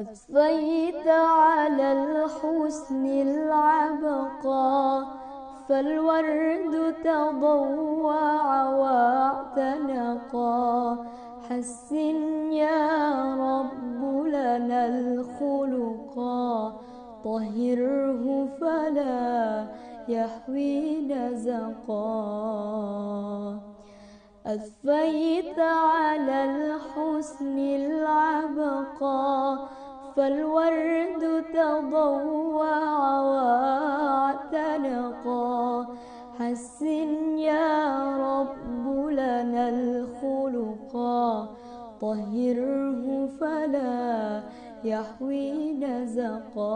أسفيت على الحسن العبقى فالورد تضوع واعتنقا. حسن يا رب لنا الخلقا طهره فلا يحوي نزقا. أثفيت على الحسن العبقى فالورد تضوع واعتنقا حسن يا رب لنا الخلقا طهره فلا يحوي نزقا.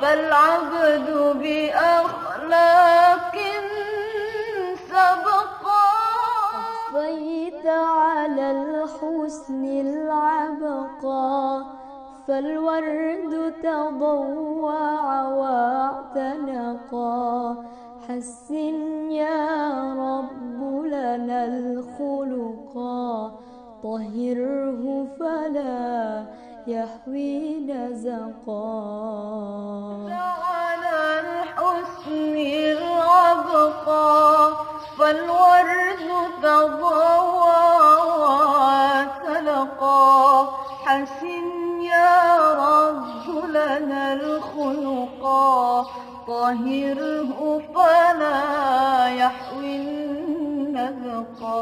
فالعبد بأخلاق سبقا أصفيت على الحسن العبقى فالورد تضوع واعتنقا حسن يا رب لنا الخلقا طهره فلا يحوي نزقا. على الحسن الأبقى فالورد تضوى وتلقى. حسن يا رب لنا الخلقا طهره فلا يحوي النذقا